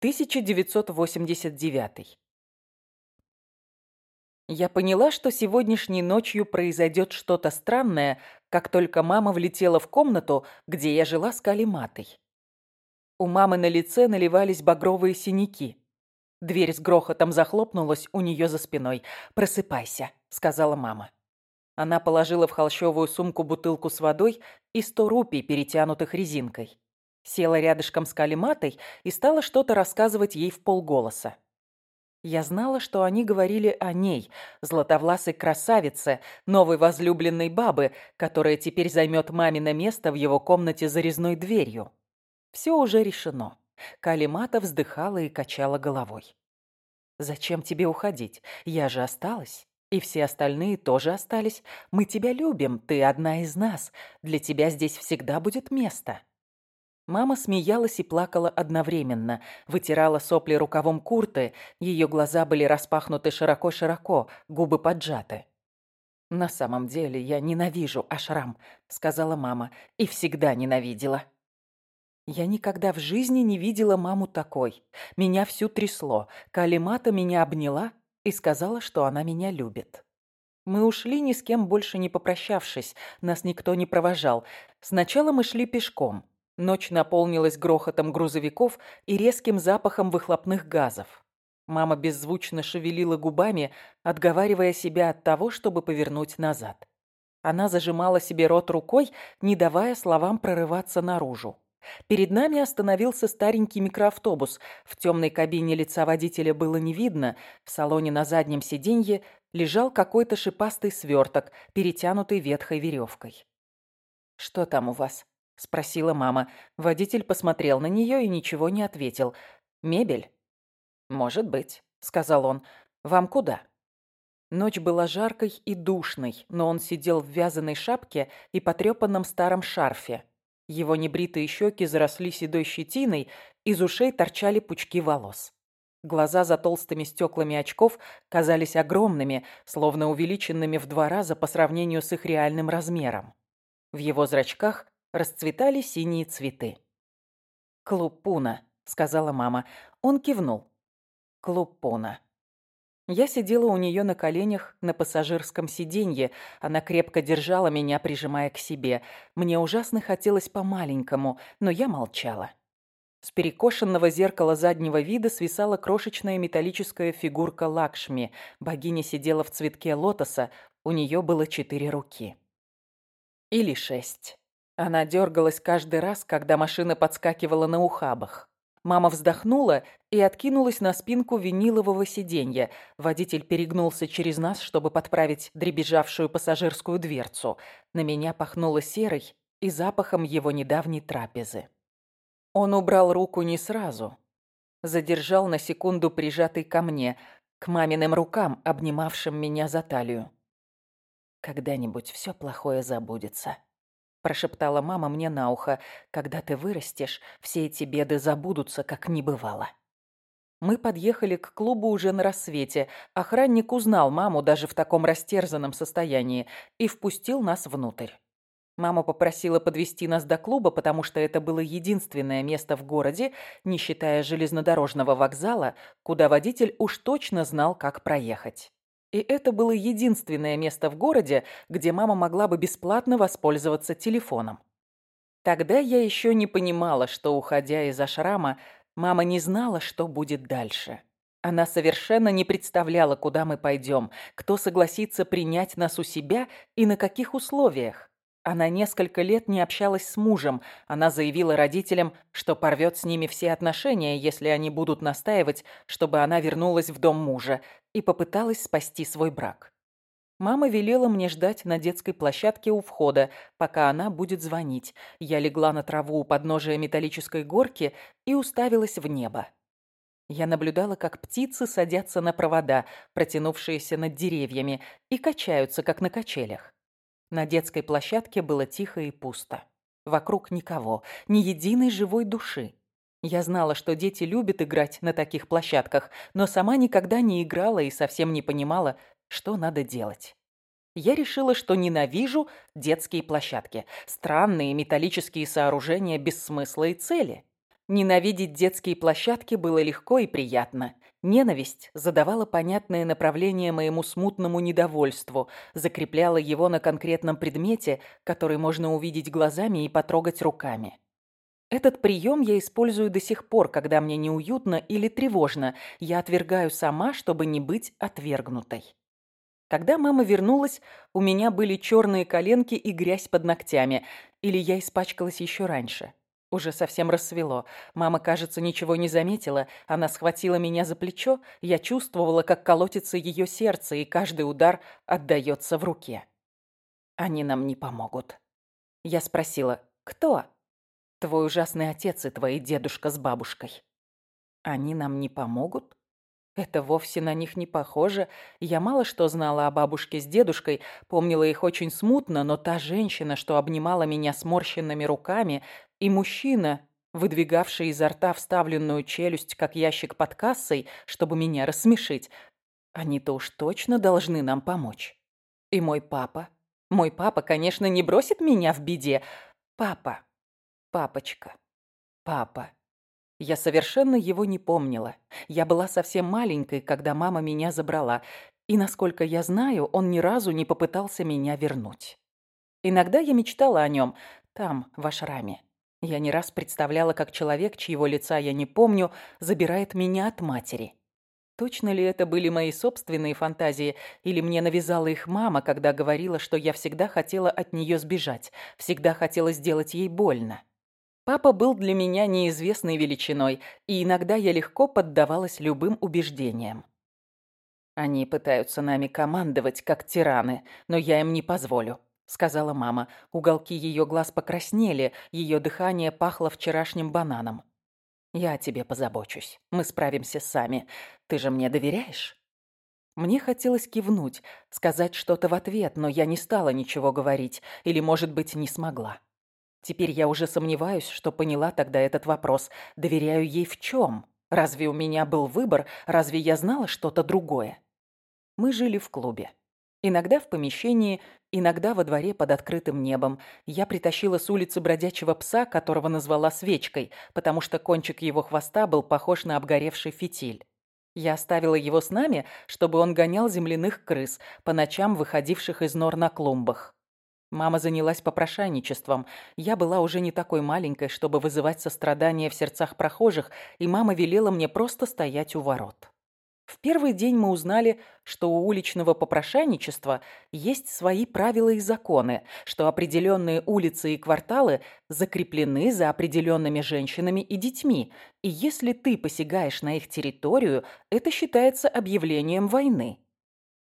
1989. Я поняла, что сегодняшней ночью произойдет что-то странное, как только мама влетела в комнату, где я жила с Калиматой. У мамы на лице наливались багровые синяки. Дверь с грохотом захлопнулась у нее за спиной. «Просыпайся», — сказала мама. Она положила в холщовую сумку бутылку с водой и сто рупий, перетянутых резинкой. Села рядышком с Калиматой и стала что-то рассказывать ей в полголоса. Я знала, что они говорили о ней, златовласой красавице, новой возлюбленной бабы, которая теперь займет мамино место в его комнате за резной дверью. Все уже решено. Калимата вздыхала и качала головой. «Зачем тебе уходить? Я же осталась. И все остальные тоже остались. Мы тебя любим, ты одна из нас. Для тебя здесь всегда будет место». Мама смеялась и плакала одновременно, вытирала сопли рукавом курты, ее глаза были распахнуты широко-широко, губы поджаты. «На самом деле я ненавижу Ашрам», — сказала мама, — «и всегда ненавидела». Я никогда в жизни не видела маму такой. Меня всю трясло. Калимата меня обняла и сказала, что она меня любит. Мы ушли, ни с кем больше не попрощавшись. Нас никто не провожал. Сначала мы шли пешком. Ночь наполнилась грохотом грузовиков и резким запахом выхлопных газов. Мама беззвучно шевелила губами, отговаривая себя от того, чтобы повернуть назад. Она зажимала себе рот рукой, не давая словам прорываться наружу. Перед нами остановился старенький микроавтобус. В темной кабине лица водителя было не видно. В салоне на заднем сиденье лежал какой-то шипастый сверток, перетянутый ветхой веревкой. «Что там у вас?» – спросила мама. Водитель посмотрел на нее и ничего не ответил. «Мебель?» «Может быть», – сказал он. «Вам куда?» Ночь была жаркой и душной, но он сидел в вязаной шапке и потрепанном старом шарфе. Его небритые щеки заросли седой щетиной, из ушей торчали пучки волос. Глаза за толстыми стеклами очков казались огромными, словно увеличенными в два раза по сравнению с их реальным размером. В его зрачках расцветали синие цветы. «Клуб Пуна», — сказала мама. Он кивнул. «Клуб Пуна». Я сидела у нее на коленях на пассажирском сиденье. Она крепко держала меня, прижимая к себе. Мне ужасно хотелось по-маленькому, но я молчала. С перекошенного зеркала заднего вида свисала крошечная металлическая фигурка Лакшми. Богиня сидела в цветке лотоса, у нее было четыре руки. Или шесть. Она дергалась каждый раз, когда машина подскакивала на ухабах. Мама вздохнула и откинулась на спинку винилового сиденья. Водитель перегнулся через нас, чтобы подправить дребезжавшую пассажирскую дверцу. На меня пахнуло серой и запахом его недавней трапезы. Он убрал руку не сразу. Задержал на секунду прижатый ко мне, к маминым рукам, обнимавшим меня за талию. «Когда-нибудь все плохое забудется», прошептала мама мне на ухо. «Когда ты вырастешь, все эти беды забудутся, как не бывало». Мы подъехали к клубу уже на рассвете. Охранник узнал маму даже в таком растерзанном состоянии и впустил нас внутрь. Мама попросила подвести нас до клуба, потому что это было единственное место в городе, не считая железнодорожного вокзала, куда водитель уж точно знал, как проехать. И это было единственное место в городе, где мама могла бы бесплатно воспользоваться телефоном. Тогда я еще не понимала, что, уходя из ашрама, мама не знала, что будет дальше. Она совершенно не представляла, куда мы пойдем, кто согласится принять нас у себя и на каких условиях. Она несколько лет не общалась с мужем. Она заявила родителям, что порвет с ними все отношения, если они будут настаивать, чтобы она вернулась в дом мужа, и попыталась спасти свой брак. Мама велела мне ждать на детской площадке у входа, пока она будет звонить. Я легла на траву у подножия металлической горки и уставилась в небо. Я наблюдала, как птицы садятся на провода, протянувшиеся над деревьями, и качаются, как на качелях. На детской площадке было тихо и пусто. Вокруг никого, ни единой живой души. Я знала, что дети любят играть на таких площадках, но сама никогда не играла и совсем не понимала, что надо делать. Я решила, что ненавижу детские площадки. Странные металлические сооружения без смысла и цели. Ненавидеть детские площадки было легко и приятно. Ненависть задавала понятное направление моему смутному недовольству, закрепляла его на конкретном предмете, который можно увидеть глазами и потрогать руками. Этот прием я использую до сих пор, когда мне неуютно или тревожно. Я отвергаю сама, чтобы не быть отвергнутой. Когда мама вернулась, у меня были черные коленки и грязь под ногтями. Или я испачкалась еще раньше. Уже совсем рассвело. Мама, кажется, ничего не заметила. Она схватила меня за плечо. Я чувствовала, как колотится ее сердце, и каждый удар отдается в руке. Они нам не помогут. Я спросила, кто? Твой ужасный отец и твои дедушка с бабушкой. Они нам не помогут? Это вовсе на них не похоже. Я мало что знала о бабушке с дедушкой, помнила их очень смутно, но та женщина, что обнимала меня сморщенными руками, и мужчина, выдвигавший изо рта вставленную челюсть, как ящик под кассой, чтобы меня рассмешить, они-то уж точно должны нам помочь. И мой папа. Мой папа, конечно, не бросит меня в беде. Папа. Папочка. Папа. Я совершенно его не помнила. Я была совсем маленькой, когда мама меня забрала. И, насколько я знаю, он ни разу не попытался меня вернуть. Иногда я мечтала о нем, там, в ашраме. Я не раз представляла, как человек, чьего лица я не помню, забирает меня от матери. Точно ли это были мои собственные фантазии, или мне навязала их мама, когда говорила, что я всегда хотела от нее сбежать, всегда хотела сделать ей больно? Папа был для меня неизвестной величиной, и иногда я легко поддавалась любым убеждениям. Они пытаются нами командовать, как тираны, но я им не позволю сказала мама. Уголки ее глаз покраснели, ее дыхание пахло вчерашним бананом. «Я о тебе позабочусь. Мы справимся сами. Ты же мне доверяешь?» Мне хотелось кивнуть, сказать что-то в ответ, но я не стала ничего говорить, или, может быть, не смогла. Теперь я уже сомневаюсь, что поняла тогда этот вопрос. Доверяю ей в чем? Разве у меня был выбор? Разве я знала что-то другое? Мы жили в клубе. Иногда в помещении, иногда во дворе под открытым небом. Я притащила с улицы бродячего пса, которого назвала свечкой, потому что кончик его хвоста был похож на обгоревший фитиль. Я оставила его с нами, чтобы он гонял земляных крыс, по ночам выходивших из нор на клумбах. Мама занялась попрошайничеством. Я была уже не такой маленькой, чтобы вызывать сострадание в сердцах прохожих, и мама велела мне просто стоять у ворот. В первый день мы узнали, что у уличного попрошайничества есть свои правила и законы, что определенные улицы и кварталы закреплены за определенными женщинами и детьми, и если ты посягаешь на их территорию, это считается объявлением войны.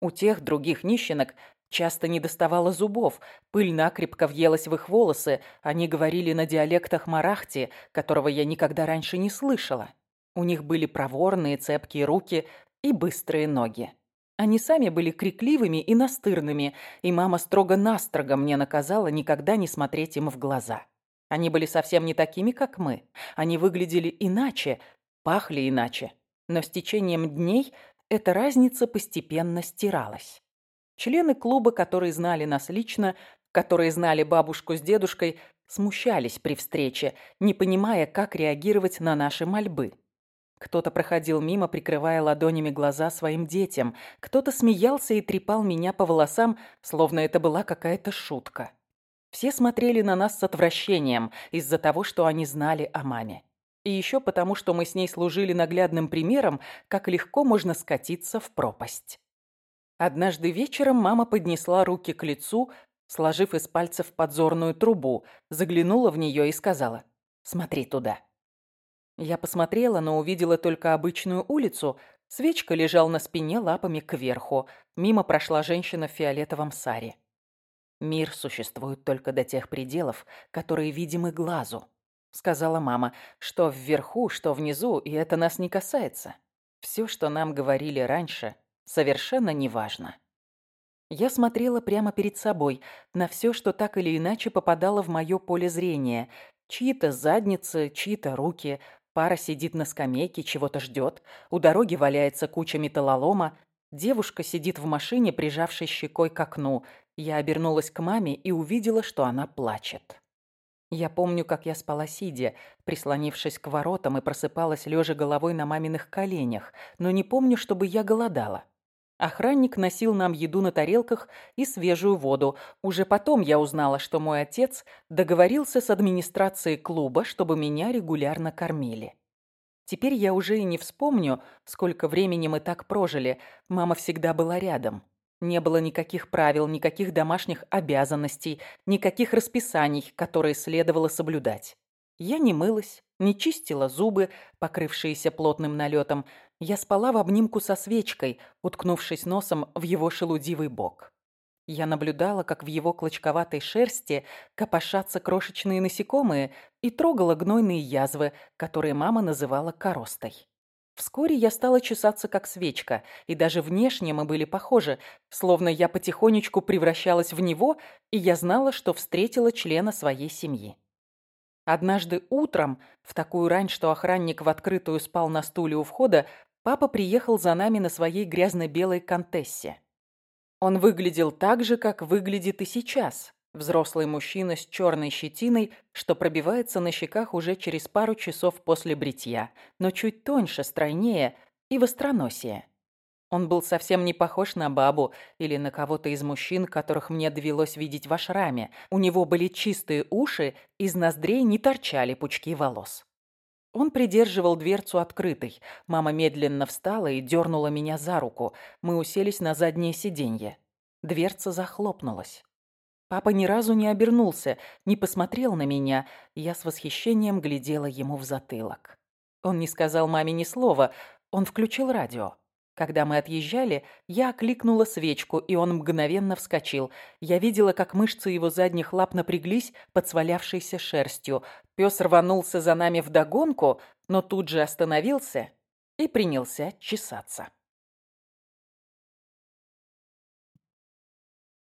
У тех других нищенок часто не доставало зубов, пыль накрепко въелась в их волосы, они говорили на диалектах марахти, которого я никогда раньше не слышала. У них были проворные, цепкие руки, и быстрые ноги. Они сами были крикливыми и настырными, и мама строго-настрого мне наказала никогда не смотреть им в глаза. Они были совсем не такими, как мы. Они выглядели иначе, пахли иначе. Но с течением дней эта разница постепенно стиралась. Члены клуба, которые знали нас лично, которые знали бабушку с дедушкой, смущались при встрече, не понимая, как реагировать на наши мольбы. Кто-то проходил мимо, прикрывая ладонями глаза своим детям. Кто-то смеялся и трепал меня по волосам, словно это была какая-то шутка. Все смотрели на нас с отвращением из-за того, что они знали о маме. И еще потому, что мы с ней служили наглядным примером, как легко можно скатиться в пропасть. Однажды вечером мама поднесла руки к лицу, сложив из пальцев подзорную трубу, заглянула в нее и сказала «Смотри туда». Я посмотрела, но увидела только обычную улицу. Свечка лежал на спине лапами кверху. Мимо прошла женщина в фиолетовом саре. «Мир существует только до тех пределов, которые видимы глазу», — сказала мама. «Что вверху, что внизу, и это нас не касается. Все, что нам говорили раньше, совершенно неважно». Я смотрела прямо перед собой, на все, что так или иначе попадало в мое поле зрения. Чьи-то задницы, чьи-то руки, Пара сидит на скамейке, чего-то ждет. У дороги валяется куча металлолома. Девушка сидит в машине, прижавшей щекой к окну. Я обернулась к маме и увидела, что она плачет. Я помню, как я спала сидя, прислонившись к воротам и просыпалась лежа головой на маминых коленях, но не помню, чтобы я голодала. Охранник носил нам еду на тарелках и свежую воду. Уже потом я узнала, что мой отец договорился с администрацией клуба, чтобы меня регулярно кормили. Теперь я уже и не вспомню, сколько времени мы так прожили. Мама всегда была рядом. Не было никаких правил, никаких домашних обязанностей, никаких расписаний, которые следовало соблюдать. Я не мылась, не чистила зубы, покрывшиеся плотным налетом. Я спала в обнимку со свечкой, уткнувшись носом в его шелудивый бок. Я наблюдала, как в его клочковатой шерсти копошатся крошечные насекомые и трогала гнойные язвы, которые мама называла коростой. Вскоре я стала чесаться как свечка, и даже внешне мы были похожи, словно я потихонечку превращалась в него, и я знала, что встретила члена своей семьи. Однажды утром, в такую рань, что охранник в открытую спал на стуле у входа, папа приехал за нами на своей грязно-белой контессе. Он выглядел так же, как выглядит и сейчас, Взрослый мужчина с черной щетиной, что пробивается на щеках уже через пару часов после бритья, но чуть тоньше, стройнее и востроносее. Он был совсем не похож на бабу или на кого-то из мужчин, которых мне довелось видеть в ашраме. У него были чистые уши, из ноздрей не торчали пучки волос. Он придерживал дверцу открытой. Мама медленно встала и дернула меня за руку. Мы уселись на заднее сиденье. Дверца захлопнулась. Папа ни разу не обернулся, не посмотрел на меня. Я с восхищением глядела ему в затылок. Он не сказал маме ни слова, он включил радио. Когда мы отъезжали, я окликнула свечку, и он мгновенно вскочил. Я видела, как мышцы его задних лап напряглись под свалявшейся шерстью. Пес рванулся за нами вдогонку, но тут же остановился и принялся чесаться.